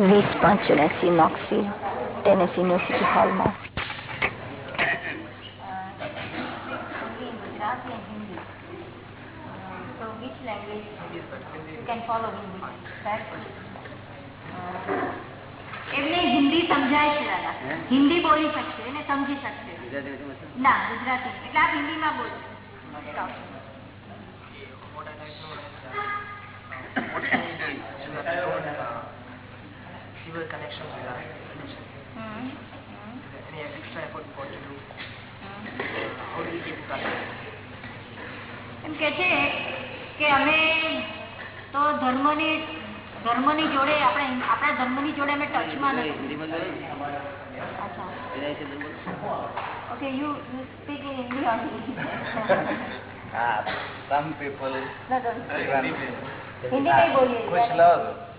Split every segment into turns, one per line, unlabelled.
વીસ પાંચ ચોર્યાસી નોક્સી ટેનેસ યુનિવર્સિટી હોલમાં
એમને હિન્દી સમજાય છે દાદા હિન્દી બોલી શકશે એને સમજી શકશે ના ગુજરાતી એટલે આપ હિન્દીમાં બોલો
fewer connections with our religion. Mm. Any extra effort we to do? How do we keep in
એમ કે છે કે અમે તો ધર્મની ધર્મની જોડે આપણે આપણા ધર્મની જોડે અમે ટચમાં નથી okay you speak in
English some people.
No, don't. Hindi
kayo boliyan. Kuch.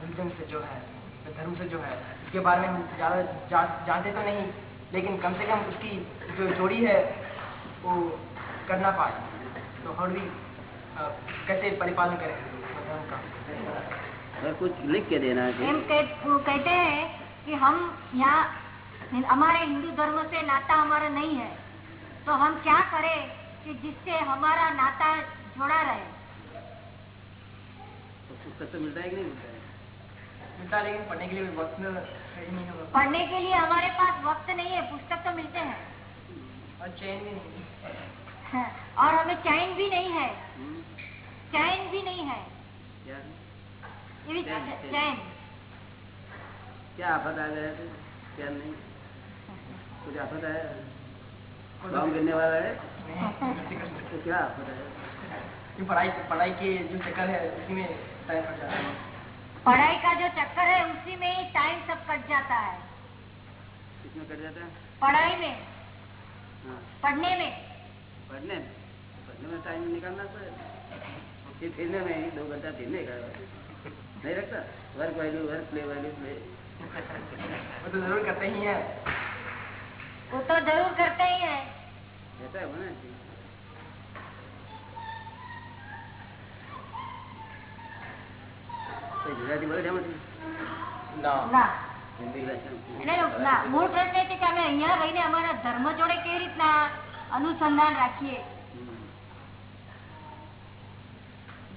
Religion से जो है धर्म से जो है उसके बारे में हम ज़्यादा जानते तो नहीं लेकिन कम से कम उसकी जो जोड़ी है वो करना पाए। तो हर भी कैसे परिपालन करें धर्म का?
अगर कुछ लिख के देना है
कहते हैं कि हम यहाँ हमारे हिंदू धर्म से नाता हमारा नहीं है। तो हम क्या करें कि जिससे हमारा नाता जुड़ा रहे?
पुस्तक तो मिलता है कि नहीं मिलता है
मिलता लेकिन पढ़ने के लिए वक्त है ही नहीं होगा
पढ़ने के लिए हमारे पास वक्त नहीं है पुस्तक तो मिलते हैं।
और चैन भी नहीं।
हाँ, और हमें चैन भी नहीं है।
हम्म,
चैन भी नहीं है।
क्या?
ये भी
चैन, क्या आफत आ गया क्या नहीं? कुछ आफत है? गाँव गिरने वाला है? तो क्या आफत है?
ये पढ़ाई पढ़ाई के जो चक्कर है उसी
पढ़ाई का जो चक्कर है उसी में ही टाइम सब कट जाता है।
किसमें कट जाता है?
पढ़ाई में।
हाँ।
पढ़ने में।
पढ़ने में? पढ़ने में टाइम निकालना पड़ेगा फिर फिरने में ही दो घंटा फिरने का नहीं रखता? Work value work play value play
वो तो ज़रूर करते ही है।
वो तो ज़रूर करते ही है।
ऐसा होना चाहिए ગુજરાતી બોલે છે એમાંથી?
No.
ના
હિન્દી ભાષા
એટલે ના મૂળ પ્રશ્ન એ છે કે અમે અહીંયા રહીને અમારા ધર્મ જોડે કેવી રીતના अनुसंधान રાખીએ
हम्म।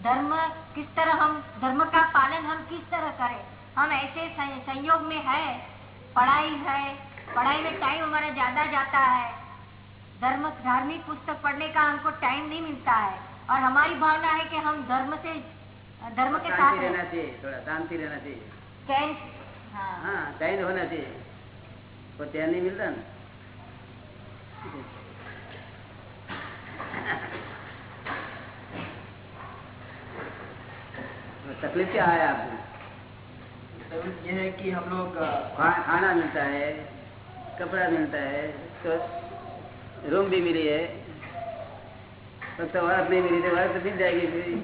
धर्म किस तरह हम धर्म का पालन हम किस तरह करें हम ऐसे सं- संयोग में है पढ़ाई है पढ़ाई में टाइम हमारा ज्यादा जाता है धर्म धार्मिक पुस्तक पढ़ने का हमको टाइम नहीं मिलता है और हमारी भावना है कि हम धर्म से धर्म के साथ
शांति रहना
रहें।
चाहिए थोड़ा शांति रहना चाहिए।
चैन हाँ।
हाँ चैन होना चाहिए। को चैन नहीं मिलता ना? तकलीफ़ क्या है आपको?
ये है कि हम लोग
खाना मिलता है कपड़ा मिलता है तो रूम भी मिली है। ફક્ત વાત નહીં મિલી વાત બી જાયગી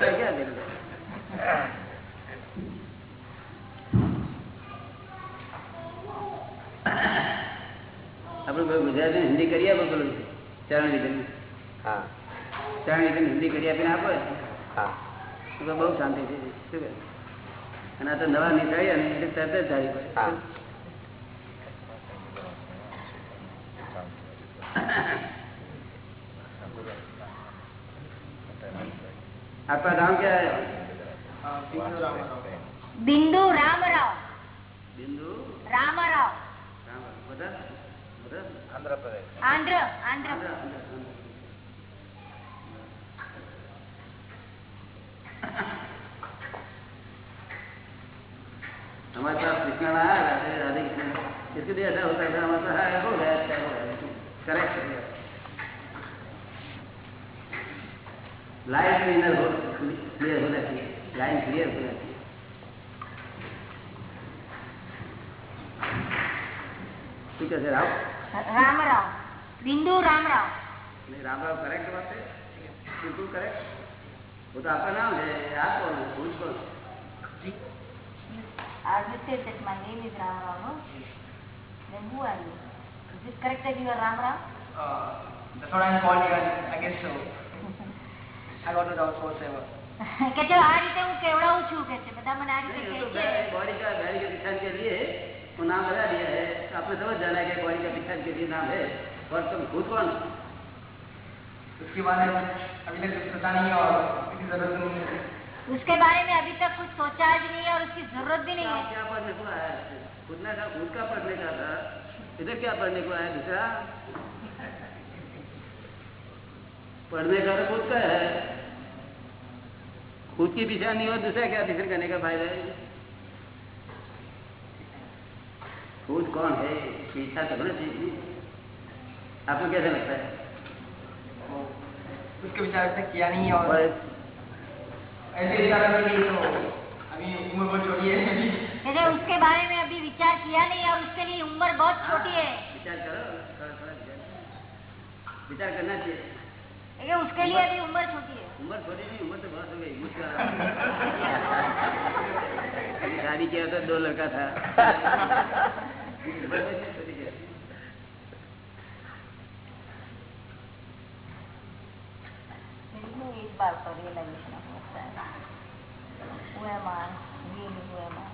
ક્યાં આપડે ભાઈ ગુજરાતી હિન્દી કરી આપો પેલું ચરણ લીધે
હા.
ચરણ લીધે હિન્દી કરી આપીને આપો.
હા.
તો બઉ શાંતિ થઈ જાય શું અને આ તો નવા નીકળ્યા ને એટલે તરત જ જાય
હા
आपका नाम क्या है
अ, बिंदु रामाराव
बिंदु रामराव
बिंदु
रामराव
राम बता बता
આંધ્ર પ્રદેશ
आंध्र आंध्र
हमारे पास कृष्ण आया राधे राधे कृष्ण इसके लिए ऐसा होता है हमारे पास है हो गया अच्छा हो गया करेक्ट लाइन क्लीनर हो क्लियर होना चाहिए लाइन क्लियर होना चाहिए ठीक है सर आओ
राम राव बिंदु राम राव
नहीं राम राव करेक्ट बात है बिल्कुल करेक्ट वो तो आपका नाम है आप कौन हो खुद कौन
As you said that my name is Ram Rao, no? Then who are you? Is it correct that you are Ram Rao?
Uh, that's what I'm called here. I guess so. I got no doubts whatsoever.
કે છે આ રીતે હું કેવડાવું છું કે છે બધા મને આ રીતે
नहीं,
કહે
वो तो
છે
बॉडी का बॉडी के पिछाड़ के लिए वो नाम लगा दिया है तो आपने समझ जाना है कि बॉडी का पिछाड़ के लिए नाम है और तुम खुद कौन
उसके बारे में अभी तक कुछ सोचा नहीं है और इसकी जरूरत नहीं है
उसके बारे में अभी तक कुछ सोचा भी नहीं है और उसकी जरूरत भी नहीं
आप
है
क्या पढ़ने को आया है? खुद ना खुद का पढ़ने का था इधर क्या पढ़ने को आया दूसरा पढ़ने का तो खुद का है। खुद की पीछा नहीं हो दूसरा क्या पीछे करने का फ़ायदा है? खुद कौन है? पीछा तो होना चाहिए। आपको कैसा लगता है?
उसके विचार तक किया नहीं है और ऐसे विचार तो अभी उम्र बहुत छोटी है।
कहते उसके बारे में अभी विचार किया नहीं और उसके लिए उम्र बहुत छोटी है।
विचार करो थोड़ा थोड़ा विचार करना चाहिए।
उसके लिए अभी उम्र छोटी है।
उम्र छोटी नहीं उम्र तो बहुत हो गई मुझका शादी किया तो दो लड़का था।
age bar for realization of yourself. Who am I? Really, who am I?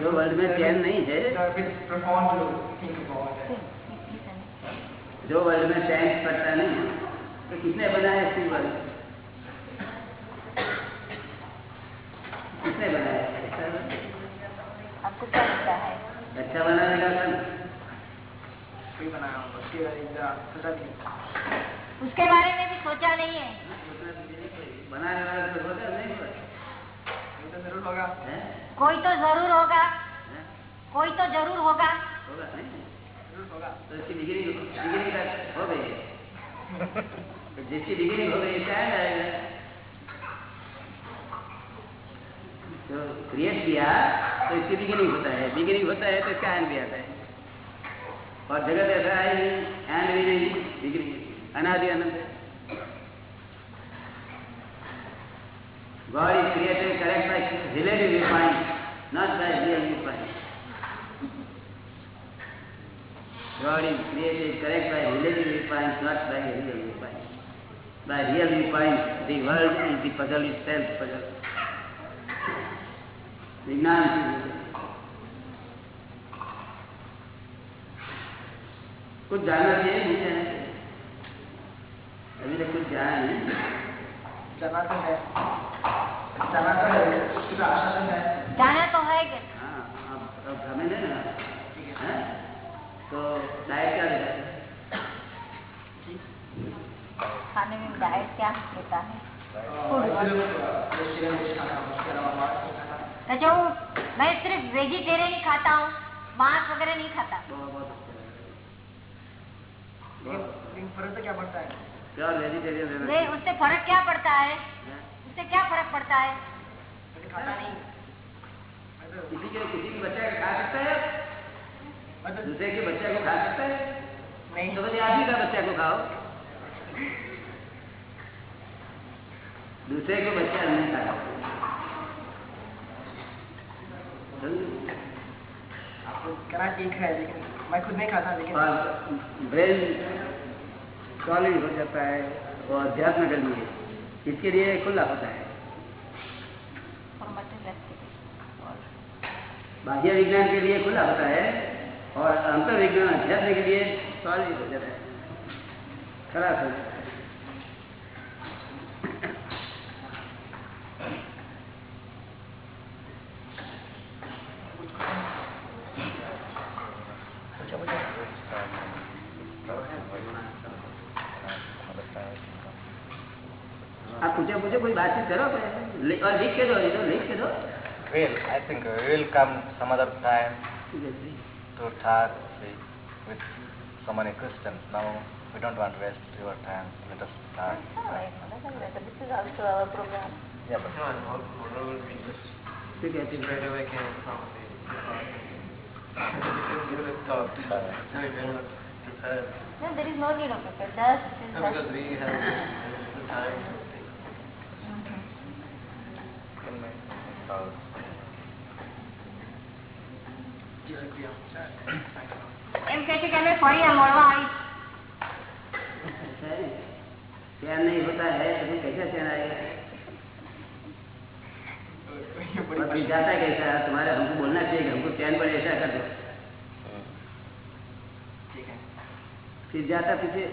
जो वर्ल्ड में चैन नहीं है
It's a bit profound to think about it.
Think, keep listening.
जो वर्ल्ड में टैंक पड़ता नहीं है, तो किसने बनाया इसी वर्ल्ड किसने बनाया अच्छा
आपको क्या लगता है?
अच्छा बनाने का
कोई उसके बारे में भी नहीं
उसके बारे में भी सोचा नहीं है।
बनाने वाला तो होगा नहीं होगा
ये तो ज़रूर होगा।
कोई तो ज़रूर होगा। कोई तो ज़रूर होगा।
होगा नहीं
ज़रूर होगा
तो तो जिसकी डिग्री हो गई क्या तो क्रिएट किया तो इसकी बिगिनिंग होता है। बिगिनिंग होता है तो एंड भी आता है। और जगत ऐसा है एंड भी नहीं बिगिनिंग अनादि अनंत God is created correct by relative viewpoint, not by real viewpoint. God is created correct by relative viewpoint, not by real viewpoint. By real viewpoint, the world is the puzzle itself, puzzle. विज्ञान की कुछ जानना चाहिए नहीं जाना चाहिए अभी तक कुछ जाना नहीं
जाना तो है जाना तो है कुछ तो है
जाना तो है
हाँ अब अब हमें नहीं ना हैं? तो डाइट क्या देता है?
खाने में डाइट क्या देता है?
तो जो मैं सिर्फ़ वेजिटेरियन ही खाता हूँ मांस वगैरह नहीं खाता।
क्या है?
उससे फ़र्क क्या पड़ता है? उससे क्या फ़र्क पड़ता है?
तो खाता नहीं
किसी के किसी भी बच्चे खा सकते हैं?
तो
दूसरे के बच्चे को खा सकता है?
नहीं।
तो बोले आप ही का बच्चा को खाओ। दूसरे को बच्चा नहीं खा
ठीक है लेकिन मैं खुद नहीं खाता लेकिन
और ब्रेन सॉलिड हो जाता है और अध्यात्म के लिए इसके लिए खुला होता है। बाह्य विज्ञान के लिए खुला होता है। और अंतर विज्ञान अध्यात्म के लिए सॉलिड हो जाता है। खराब हो जाता है। आप पूछो पूछो कोई बातचीत करो और लिख के दो लिख के दो।
I think we'll come some other time.
ठीक
too tired with so many questions. Now we don't want to waste your time. Let us start.
Right this is also our program.
Yeah, but
no, no, no,
to get it
right away came from the because you have thought. No, you were not prepared.
No, there is no need of prepare. Just
no, because we have the time. Okay.
એમ કે છે કે અમે ફરી આ મળવા આવીશ
ऐसा है चैन नहीं होता है तो फिर कैसे चैन आएगा और फिर जाता कैसा है तुम्हारे हमको बोलना चाहिए कि हमको चैन पर ऐसा कर दो
ठीक है
फिर जाता पीछे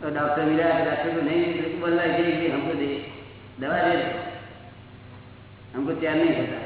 तो डॉक्टर मिला डॉक्टर को नहीं मिले तो बोलना चाहिए कि हमको दे दवा दे दो हमको चैन नहीं होता है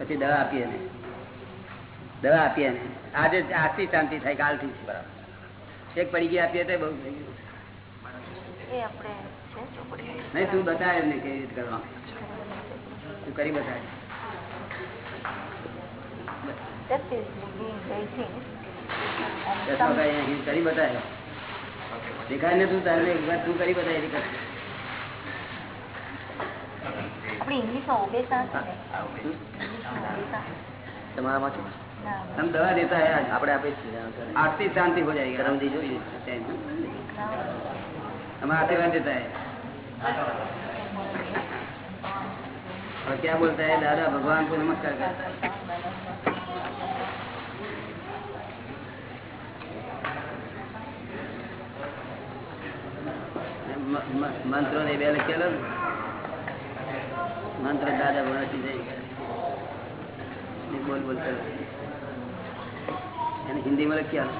પછી દવા આપીએ ને દવા આપીએ ને આજે આજથી શાંતિ થાય કાલથી એક પડી ગઈ આપીએ તો બહુ થઈ ગયું. નહીં તું બતાવે એમને કેવી રીતે કરવા તું કરી બતાવે. કરી બતાવે દેખાય ને તું તારે તું કરી બતાવે
આપણે ઇંગ્લિશમાં ઓબેસા છે ને ઇંગ્લિશમાં ઓબેસા
તમારામાં છે
ના
हम दवा देता है आज આપણે આપે आज से शांति हो जाएगी गरम दी જોઈએ हम आशीर्वाद देता है और क्या बोलता है दादा भगवान को नमस्कार कर म- म- મંત્રો ને બે લખેલો ને મંત્ર દાદા ભગવાન જાય બોલ બોલ કરો. એને હિન્દીમાં લખ્યા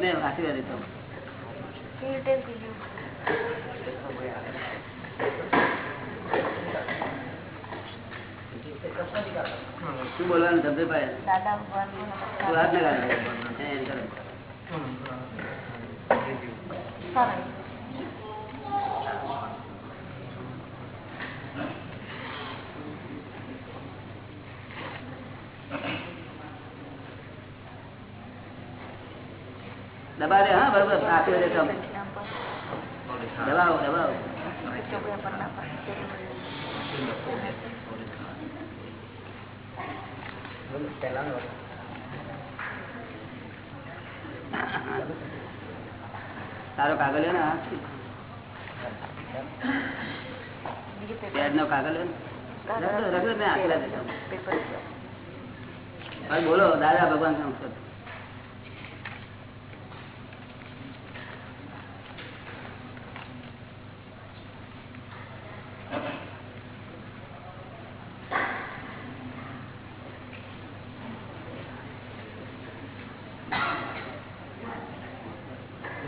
મેં આશીર્વાદ દેતો શું બોલવાનું ધબધે
ભાઈ?
વાત ના કરે દબાવે હા બરોબર આપ્યો છે
તમે
દબાવો દબાવો.
પહેલાનો
તારો કાગળ ને પેડ નો. કાગળ બોલો દાદા ભગવાન સંસ્કૃત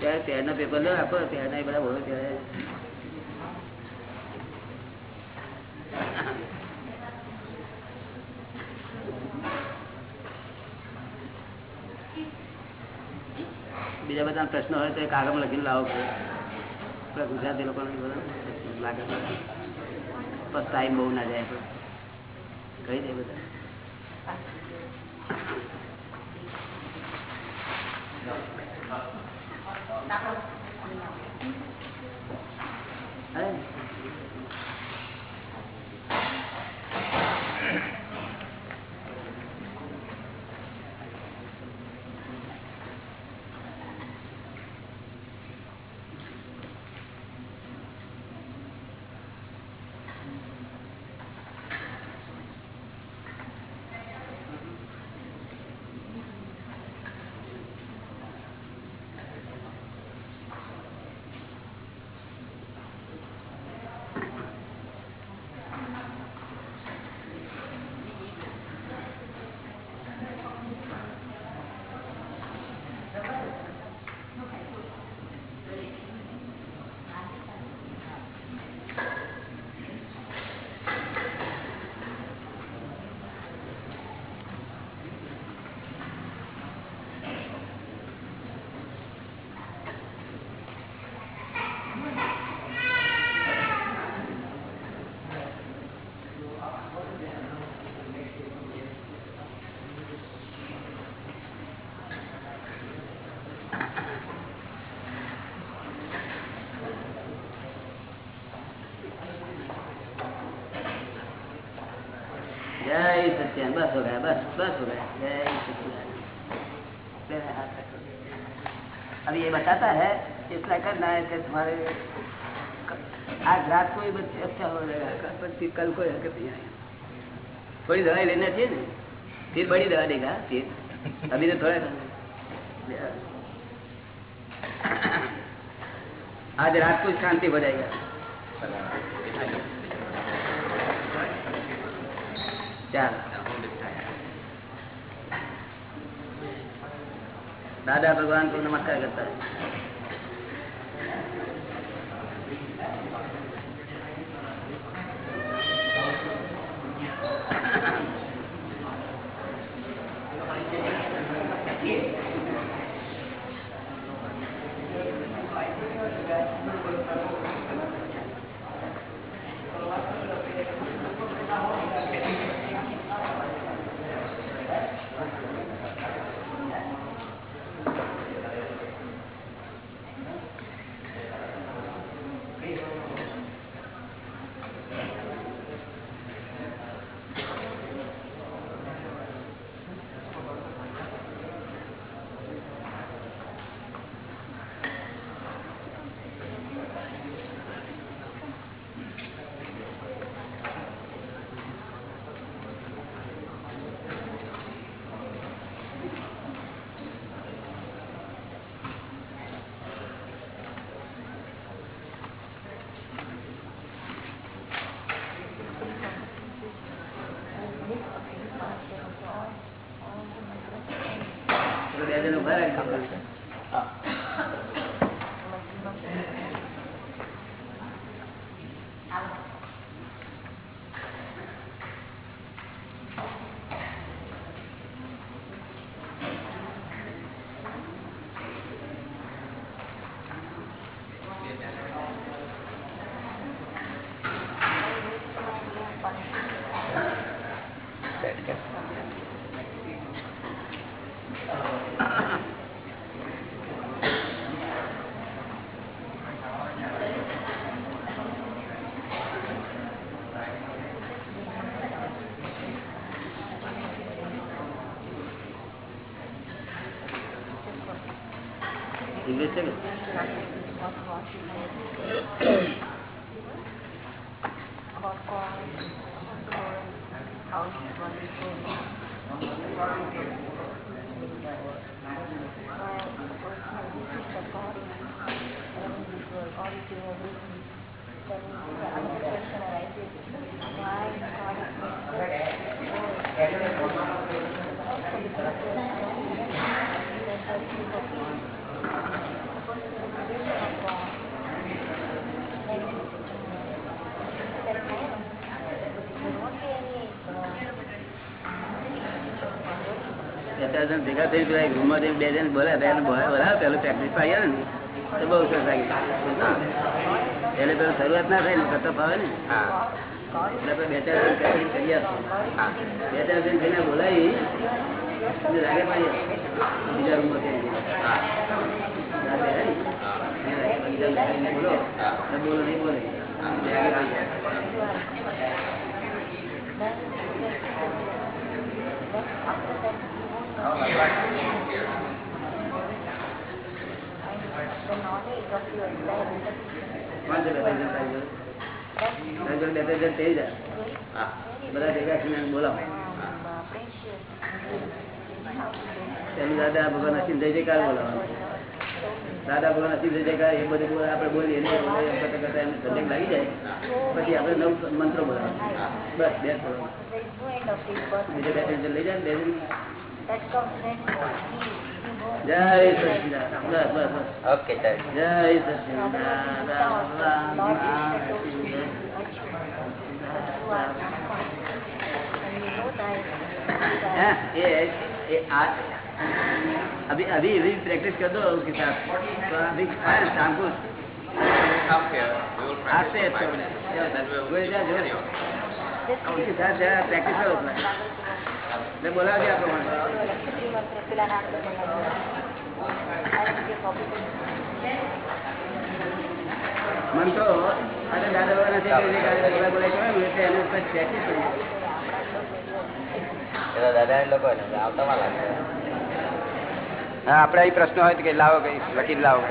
ત્યારે ત્યારના પેપર લો, આપો ત્યારના બધા બોલો ત્યારે બીજા બધા પ્રશ્નો હોય તો એ કાગળમાં લખીને લાવો આપણા ગુજરાતી લોકોને લાગે. બસ ટાઈમ બહુ ના જાય. કહી દે બધા.
जय बस हो गया बस बस हो गया जय अब ये बताता है इसलिए करना है कि तुम्हारे आज रात को ही बच्चे अच्छा हो जाएगा, कल कोई हरकत नहीं आएगा। थोड़ी दवाई लेना चाहिए ना? फिर बड़ी दवा देगा, फिर। अभी तो थोड़ा आज रात को शांति हो जाएगा। ચાલો દાદા ભગવાન કો નમસ્કાર કરતા વચ્ચેનો ફરક તમે ભેગા થઈ પેલા રૂમ રૂમમાં જઈને બે જણ બોલ્યા બે જણ બોલ્યા બોલાવે પેલું પ્રેક્ટિસ પાઈ આવે ને. તો બહુ સરસ લાગી એટલે પેલું શરૂઆત ના થાય ને કરતા ફાવે ને. એટલે બે ચાર જણ practice કરી બે ચાર જણ જેને બોલાવી રાગે બીજા રૂમમાં થઈ બોલો. બોલો નહીં બોલે. રાગે બધા ભેગા થઈને બોલાવો દાદા ભગવાન અસીમ જય જયકાર એ બધું આપડે બોલીએ લાગી જાય પછી આપણે નવ મંત્રો બોલાવવાનો બસ બે બોલાવવાનું લઈ જાય अभी अभी अभी प्रैक्टिस कर दो उसके साथ तो अभी शाम को आते हैं प्रैक्टिस करो ને બોલાવજે આ પ્રમાણે. મંત્રો અને દાદા બાબાના જે બોલાય બોલાય કરે એનું પ્રેક્ટિસ કરી
દાદા એ લોકો આવતા માં
આપડે એ પ્રશ્ન હોય તો કે લાવો કઈ લખીને લાવો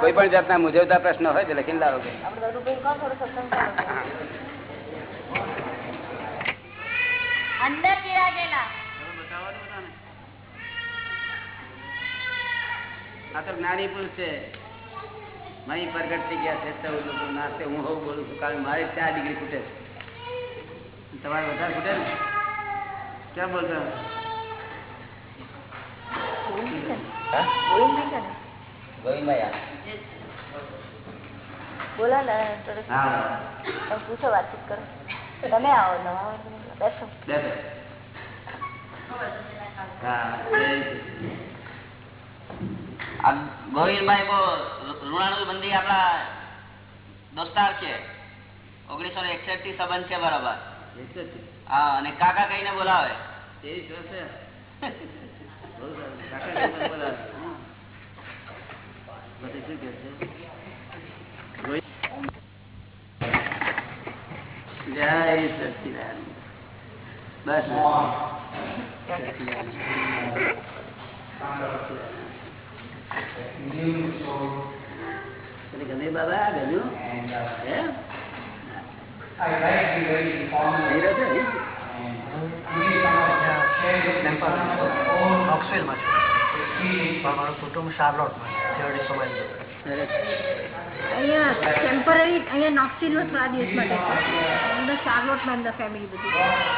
કોઈ. પણ જાતના મુજબતા પ્રશ્ન હોય તો લખીને લાવો કઈ.
અંદર બિરાજેલા
આ તો જ્ઞાની પુરુષ છે. મહી પ્રગટ થઈ ગયા છે ચૌદ લોકો નાસ્તે. હું હોઉં બોલું છું કારણ મારે ચાર ડિગ્રી ખૂટે છે. તમારે વધારે ખૂટે ને? ક્યાં બોલતા.
બોલા ને તમે પૂછો વાતચીત કરો. તમે આવો નવા
ગોવિંદભાઈ બંદી આપડા દોસ્તાર છે. ઓગણીસો ને એકસઠ સંબંધ છે બરાબર. હા અને કાકા કહીને બોલાવે.
જય સચિદાન બસ ગમે બાબા ગમ્યું
મારું કુટુંબ શાર્લોટમાં સમાજ
અહીંયા ટેમ્પરરી અહીંયા નોક્સિલમાં થોડા દિવસ માટે શાર્લોટ અંદર શાર્લોટમાં અંદર ફેમિલી બધી.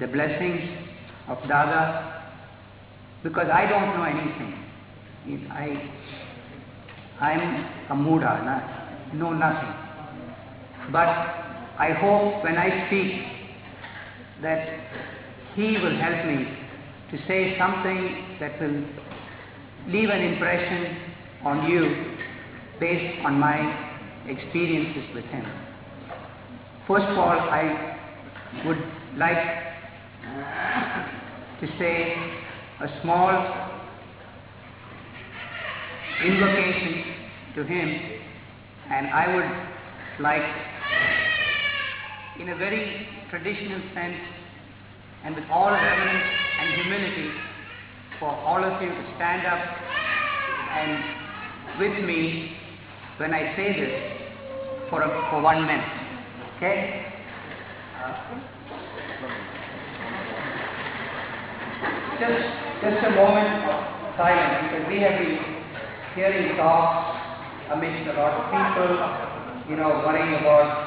the blessings of Dada because I don't know anything. I, I'm a Muda, know nothing. But I hope when I speak that he will help me to say something that will leave an impression on you based on my experiences with him. First of all, I would like to say a small invocation to him and I would like in a very traditional sense and with all reverence and humility for all of you to stand up and with me when I say this for, a, for one minute. Okay? Uh, Just, just a moment of silence because we have been hearing talks amidst a lot of people, you know, worrying about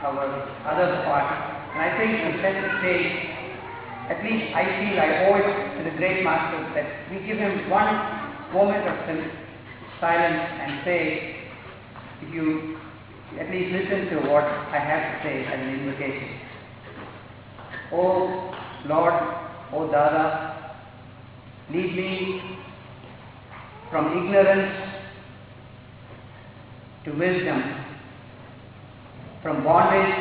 our other part. And I think to set the stage, at least I feel I owe it to the great master that we give him one moment of silence and say, if you at least listen to what I have to say as an invocation. Oh Lord, oh Dada, lead me from ignorance to wisdom, from bondage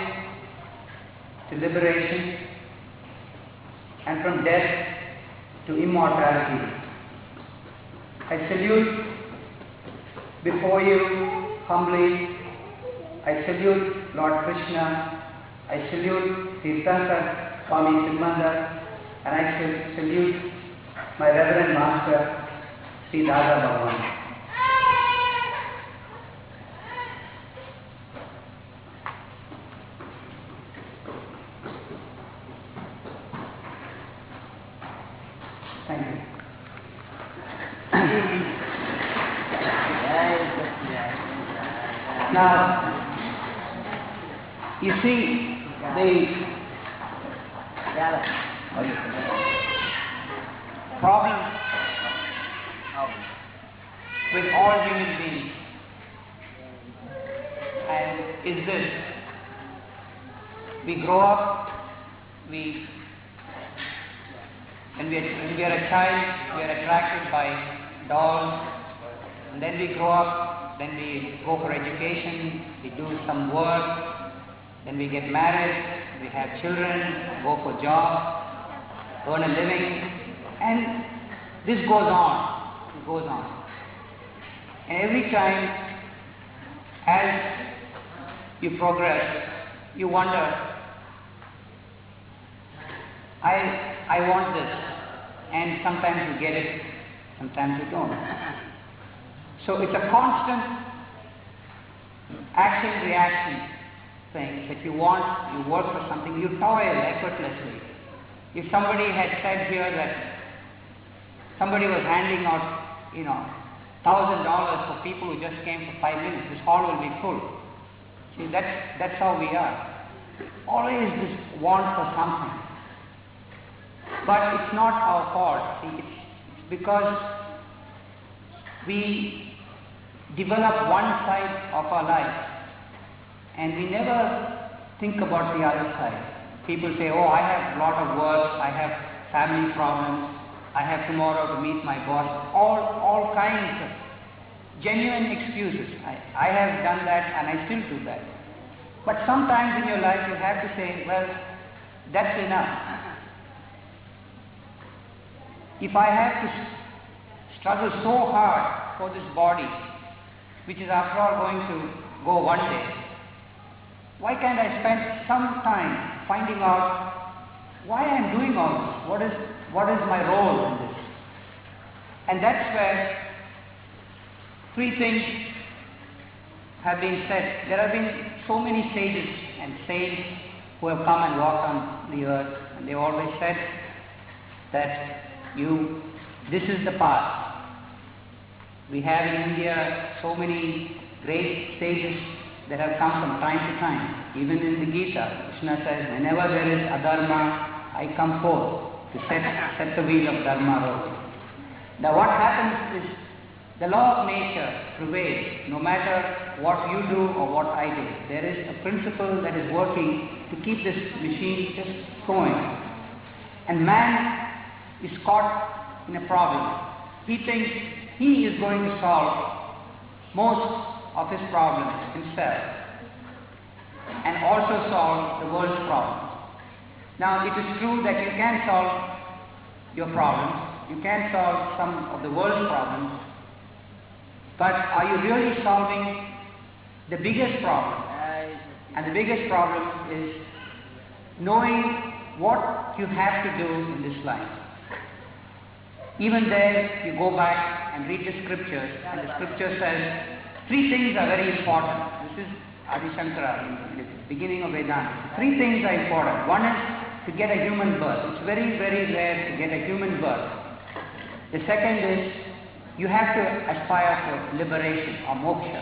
to liberation, and from death to immortality. I salute before you humbly. I salute Lord Krishna. I salute Tirthankar Swami Simandhar. And I salute my Reverend Master, Sri Dada Bhagavan. Go for jobs, earn a living, and this goes on, it goes on. And every time, as you progress, you wonder, I, I want this, and sometimes you get it, sometimes you don't. So it's a constant action-reaction thing that you want, you work for something, you toil effortlessly. If somebody had said here that somebody was handing out, you know, thousand dollars for people who just came for five minutes, this hall will be full. See, that's, that's how we are. Always this want for something. But it's not our fault. See, it's, it's because we develop one side of our life and we never think about the other side. People say, oh, I have a lot of work, I have family problems, I have tomorrow to meet my boss, all, all kinds of genuine excuses. I, I have done that and I still do that. But sometimes in your life you have to say, well, that's enough. If I have to struggle so hard for this body, which is after all going to go one day, why can't I spend some time finding out why I am doing all this? What is, what is my role in this? And that's where three things have been said. There have been so many sages and saints who have come and walked on the earth, and they always said that you, this is the path. We have in India so many great sages that have come from time to time. Even in the Gita, Krishna says, whenever there is adharma, I come forth to set, set the wheel of dharma rolling. Now what happens is the law of nature prevails no matter what you do or what I do. There is a principle that is working to keep this machine just going. And man is caught in a problem. He thinks he is going to solve most of his problems himself and also solve the world's problems. Now it is true that you can solve your problems, you can solve some of the world's problems, but are you really solving the biggest problem? And the biggest problem is knowing what you have to do in this life. Even there, you go back and read the scriptures, and the scripture says three things are very important. This is Adi Shankara in the beginning of Vedanta. Three things are important. One is to get a human birth. It's very, very rare to get a human birth. The second is you have to aspire for liberation or moksha.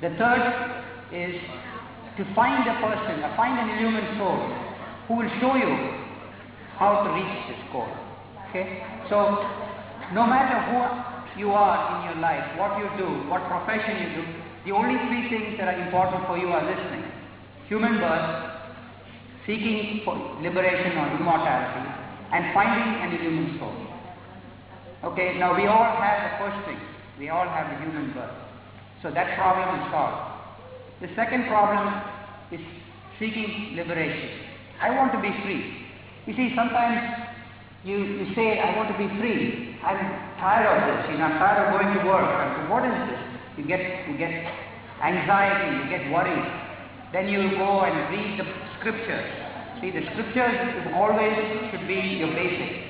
The third is to find a person, or find an illumined soul who will show you how to reach this goal. Okay? So, no matter who you are in your life, what you do, what profession you do, the only three things that are important for you are this thing. Human birth, seeking for liberation or immortality, and finding an illumined soul. Okay, now we all have the first thing. We all have the human birth. So that problem is solved. The second problem is seeking liberation. I want to be free. You see, sometimes you, you say, I want to be free. I'm tired of this. You know, I'm tired of going to work. Say, what is this? You get, you get anxiety, you get worried. Then you go and read the scriptures. See, the scriptures always should be your basic.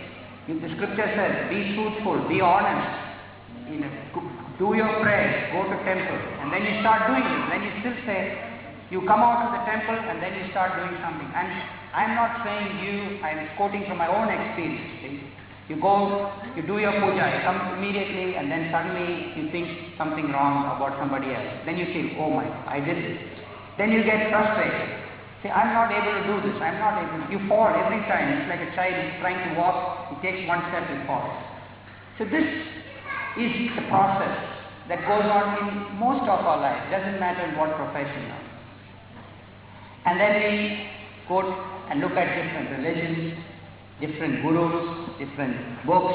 If the scripture says, be truthful, be honest, you know, do your prayers, go to temple, and then you start doing it. Then you still say, you come out of the temple and then you start doing something. And I'm not saying you, I'm quoting from my own experience. See? You go, you do your puja, you come immediately and then suddenly you think something wrong about somebody else. Then you feel, oh my, I did this. Then you get frustrated. Say, I'm not able to do this, I'm not able You fall every time. It's like a child trying to walk, he takes one step and falls. So this is the process that goes on in most of our life. Doesn't matter in what profession. And then we go and look at different religions, different gurus, different books,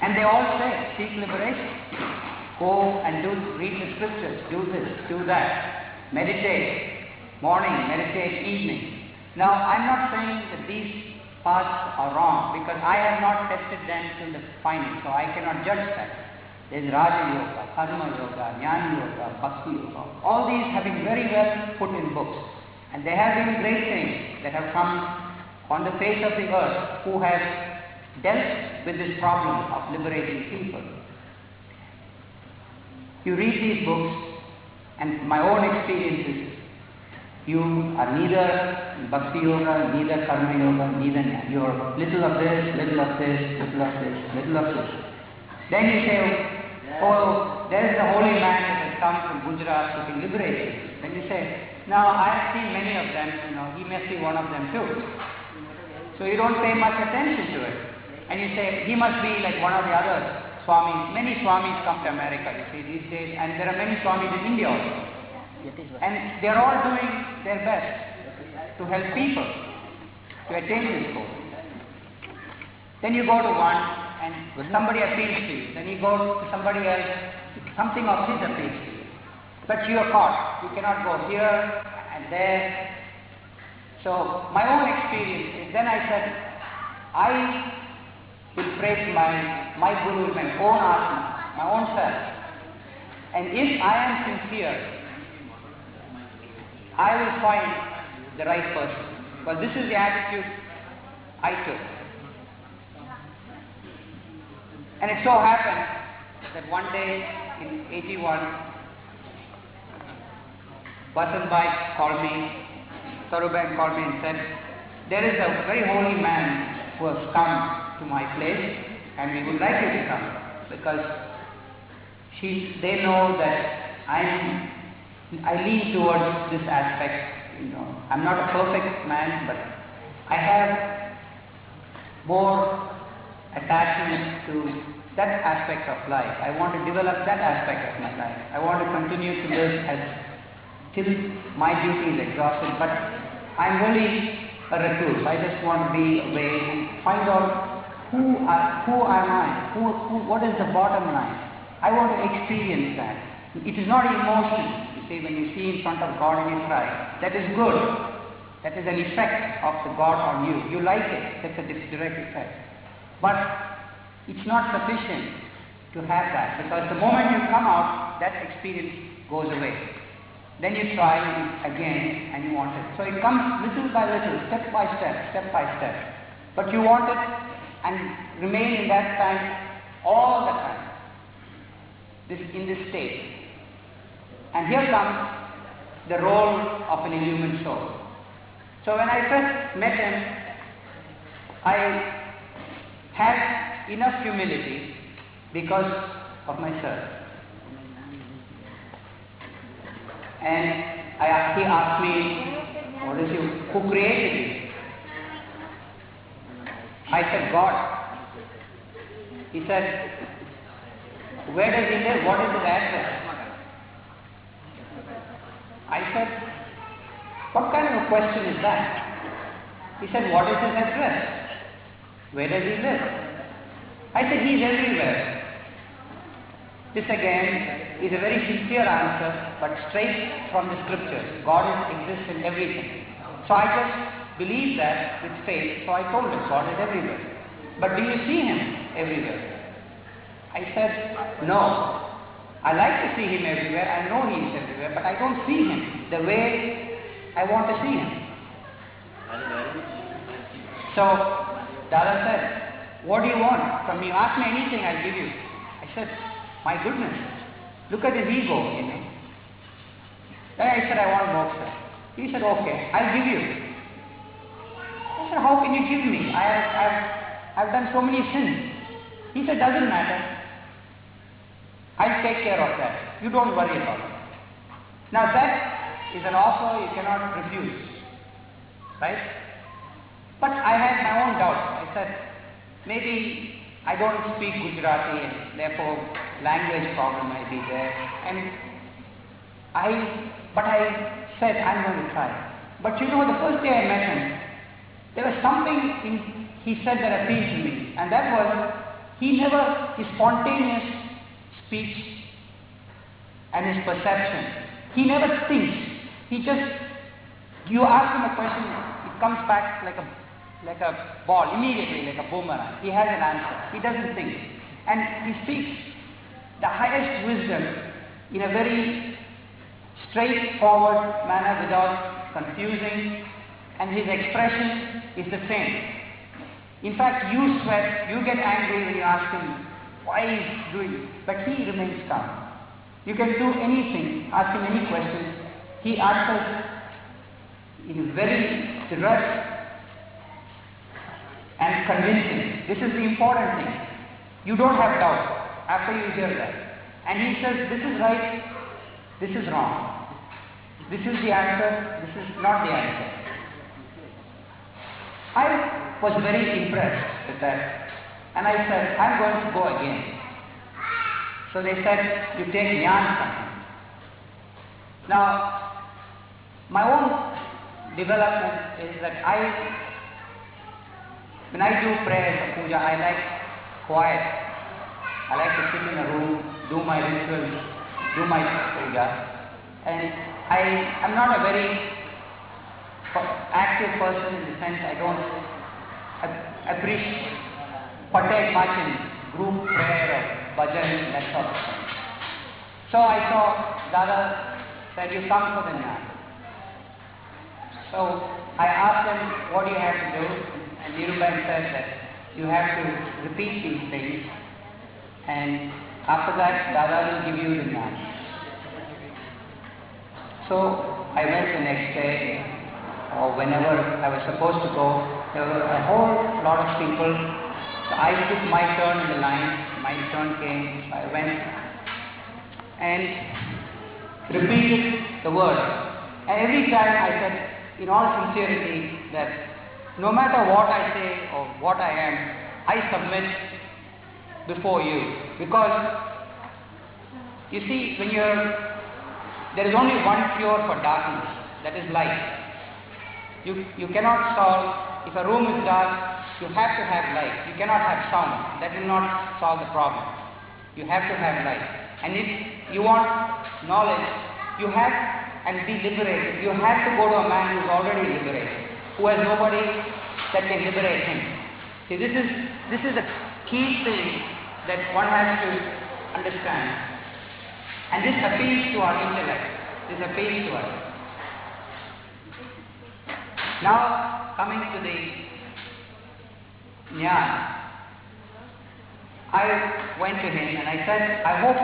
and they all say, seek liberation. Go and do, read the scriptures, do this, do that. Meditate, morning, meditate, evening. Now, I'm not saying that these paths are wrong because I have not tested them to the final, so I cannot judge that. There's Raja Yoga, Karma Yoga, Jnana Yoga, Bhakti Yoga. All these have been very well put in books. And there have been great things that have come on the face of the earth who have dealt with this problem of liberating people. You read these books, and my own experiences, you are neither Bhakti Yoga, neither Karma Yoga, neither Jnana. You're little of this, little of this, little of this, little of this. Then you say, oh, there is a holy man that has come from Gujarat who can liberate you. Then you say, now I have seen many of them, you know, he must be one of them too. So you don't pay much attention to it. And you say, he must be like one of the other Swamis. Many Swamis come to America, you see, these days, and there are many Swamis in India also. And they're all doing their best to help people to attain this goal. Then you go to one and somebody appeals to you. Then you go to somebody else, something of his appeals to you. But you are caught. You cannot go here and there. So my own experience is then I said, I will praise my, my guru, my own atma, my own self. And if I am sincere, I will find the right person. Well, this is the attitude I took. And it so happened that one day in 81, Vasanbhai called me, Saruban called me and said, there is a very holy man who has come to my place and we would like you to come because she, they know that I'm, I lean towards this aspect, you know. I'm not a perfect man, but I have more attachment to that aspect of life. I want to develop that aspect of my life. I want to continue to live as till my duty is exhausted, but I'm really a recluse. I just want to be away and find out who, I, who am I? Who, who, what is the bottom line? I want to experience that. It is not emotion. You see, when you see in front of God and you cry, that is good. That is an effect of the God on you. You like it. That's a direct effect. But it's not sufficient to have that because the moment you come out, that experience goes away. Then you try again and you want it. So it comes little by little, step by step, step by step. But you want it and remain in that time all the time. This in this state. And here comes the role of an illumined soul. So when I first met him, I had enough humility because of myself. And I, he asked me, what is you, who created you? I said, God. He said, where does he live? What is his address? I said, what kind of a question is that? He said, what is his address? Where does he live? I said, he's everywhere. This again is a very sincere answer, but straight from the scriptures. God exists in everything. So I just believed that with faith, so I told him, God is everywhere. But do you see him everywhere? I said, no. I like to see him everywhere, I know he is everywhere, but I don't see him the way I want to see him. So Dada said, what do you want from me? Ask me anything, I'll give you. I said, my goodness, look at his ego, you know. Then I said, I want moksha. He said, okay, I'll give you. I said, how can you give me? I have, I've, I've done so many sins. He said, doesn't matter. I'll take care of that. You don't worry about it. Now that is an offer you cannot refuse. Right? But I had my own doubts. I said, maybe I don't speak Gujarati and therefore language problem might be there. And I, but I said, I'm going to try. But you know, the first day I met him, there was something in, he said that appealed to me, and that was he never, his spontaneous speech and his perception, he never thinks. He just, you ask him a question, it comes back like a, like a ball, immediately, like a boomerang. He has an answer. He doesn't think. And he speaks the highest wisdom in a very straightforward manner without confusing, and his expression is the same. In fact, you sweat, you get angry when you ask him why he's doing, but he remains calm. You can do anything, ask him any question, he answers in very direct and convincing. This is the important thing. You don't have doubt after you hear that. And he says, this is right, this is wrong. This is the answer, this is not the answer. I was very impressed with that. And I said, I'm going to go again. So they said, you take jnana from him. Now, my own development is that I, when I do prayers or puja, I like quiet. I like to sit in a room, do my rituals, do my puja. And I am not a very active person in the sense I don't appreciate, partake much in group prayer or bhajan, that sort of thing. So I saw Dada said, you come for the jnana. So I asked him, what do you have to do? And Nirubai said that you have to repeat these things and after that Dada will give you the jnana. So I went the next day or whenever I was supposed to go, there were a whole lot of people. So I took my turn in the line, my turn came, so I went and repeated the word. And every time I said, in all sincerity, that no matter what I say or what I am, I submit before you. Because, you see, when you're, there is only one cure for darkness, that is light. You, you cannot solve, if a room is dark, you have to have light. You cannot have sound. That will not solve the problem. You have to have light. And if you want knowledge, you have and be liberated. You have to go to a man who is already liberated, who has nobody that can liberate him. See, this is, this is a key thing that one has to understand. And this appeals to our intellect. This appeals to us. Now, coming to the jnana, I went to him and I said, I hope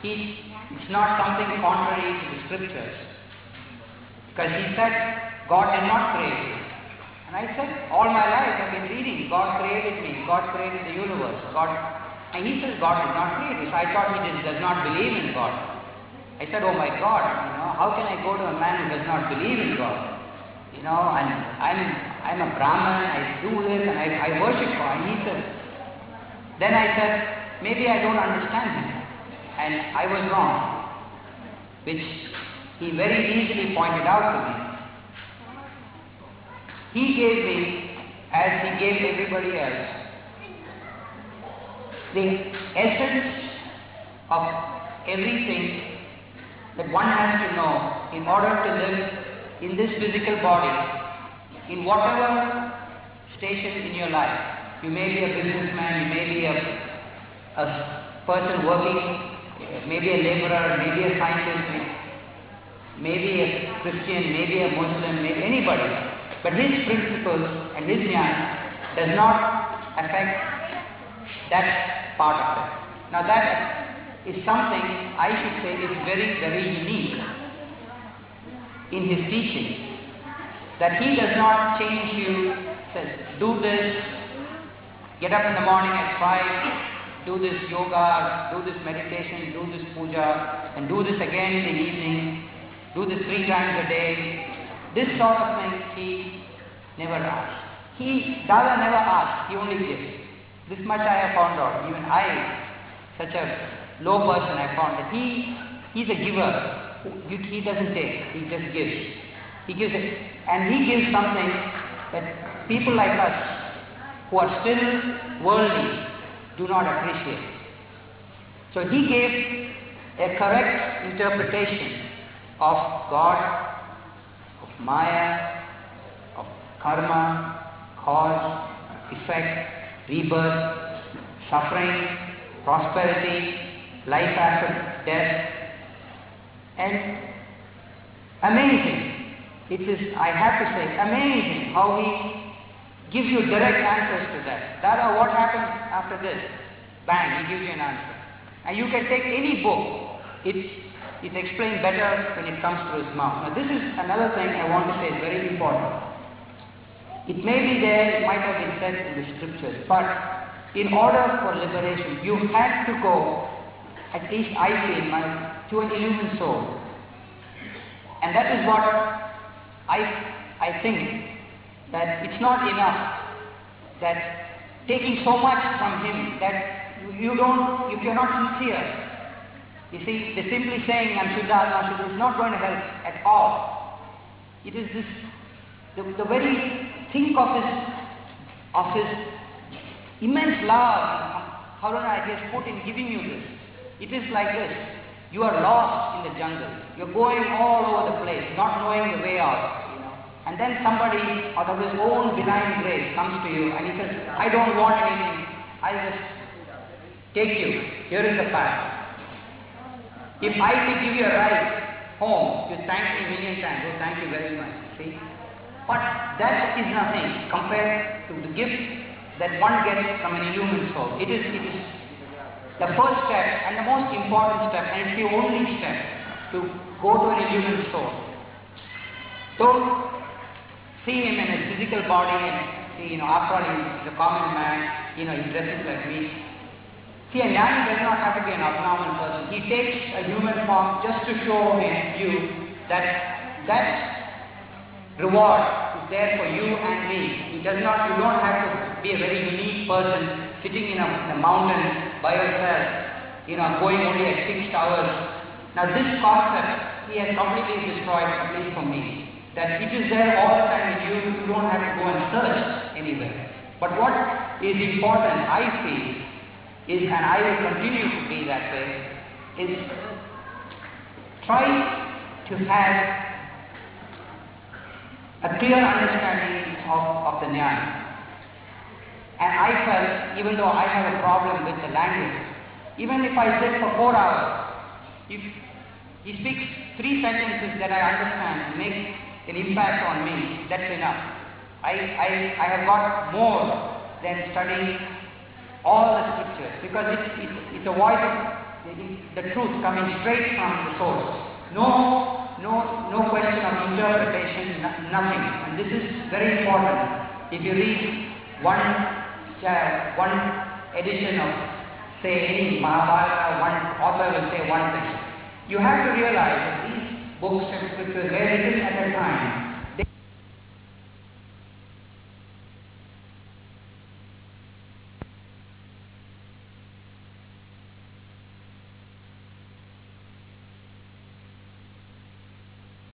he, it's not something contrary to the scriptures. Because he said, God did not create you. And I said, all my life I've been reading, God created me, God created the universe, God, and he says God did not create you. So I thought he just does not believe in God. I said, oh my God, you know, how can I go to a man who does not believe in God? You know, and I'm, I'm a Brahman, I do this and I, I worship God. He said, then I said, maybe I don't understand him. And I was wrong, which he very easily pointed out to me. He gave me, as he gave everybody else, the essence of everything that one has to know in order to live in this physical body, in whatever station in your life. You may be a businessman, you may be a, a person working, maybe a laborer, maybe a scientist, maybe a Christian, maybe a Muslim, maybe anybody. But his principles and his jnana does not affect that part of it. Now that is something I should say is very, very unique in his teaching. That he does not change you, says, do this, get up in the morning at 5, do this yoga, do this meditation, do this puja, and do this again in the evening, do this three times a day. This sort of thing he never asks. He, Dada never asks, he only gives. This much I have found out. Even I, such a low person, I found that he, he's a giver. He doesn't take, he just gives. He gives it. And he gives something that people like us who are still worldly do not appreciate. So he gave a correct interpretation of God, of Maya, of karma, cause, effect, rebirth, suffering, prosperity, life after death, and amazing. It is, I have to say, amazing how he gives you direct answers to that. Dada, what happens after this? Bang, he gives you an answer. And you can take any book, it, it's explained better when it comes through his mouth. Now this is another thing I want to say is very important. It may be there, it might have been said in the scriptures, but in order for liberation, you had to go, at least I feel, my, to an illumined soul. And that is what I, I think, that it's not enough that taking so much from him that you don't, if you're not sincere, you see, the simply saying I'm Shuddha, Shuddha is not going to help at all. It is this, the, the very think of his, of his immense love, Karuna he has put in giving you this. It is like this. You are lost in the jungle. You're going all over the place, not knowing the way out. You know. And then somebody out of his own benign grace comes to you and he says, I don't want anything. I'll just take you. Here is the path. If I could give you a ride home, you thank me a million times. Oh, thank you very much. See? But that is nothing compared to the gift that one gets from an illumined soul. It is, it is the first step and the most important step, and it's the only step to go to an illumined soul. Don't see him in his physical body and see, you know, after all he's a common man, you know, he dresses like me. See, a jnani does not have to be an abnormal person. He takes a human form just to show him, you, that that reward there for you and me. He does not, you don't have to be a very unique person sitting in a, in a mountain by yourself, you know, going only at fixed hours. Now this concept he has completely destroyed, at least for me. That it is there all the time with you, you don't have to go and search anywhere. But what is important, I feel, is, and I will continue to be that way, is try to have a clear understanding of, of the jnana. And I felt, even though I have a problem with the language, even if I sit for four hours, if he speaks three sentences that I understand and make an impact on me, that's enough. I, I, I have got more than studying all the scriptures because it's, it's, it's a voice of the, the truth coming straight from the source. No, no, no question of interpretation, no, nothing. And this is very important. If you read one, uh, one edition of, say, any Mahabharata, one author will say one thing. You have to realize that these books and scriptures were written at a time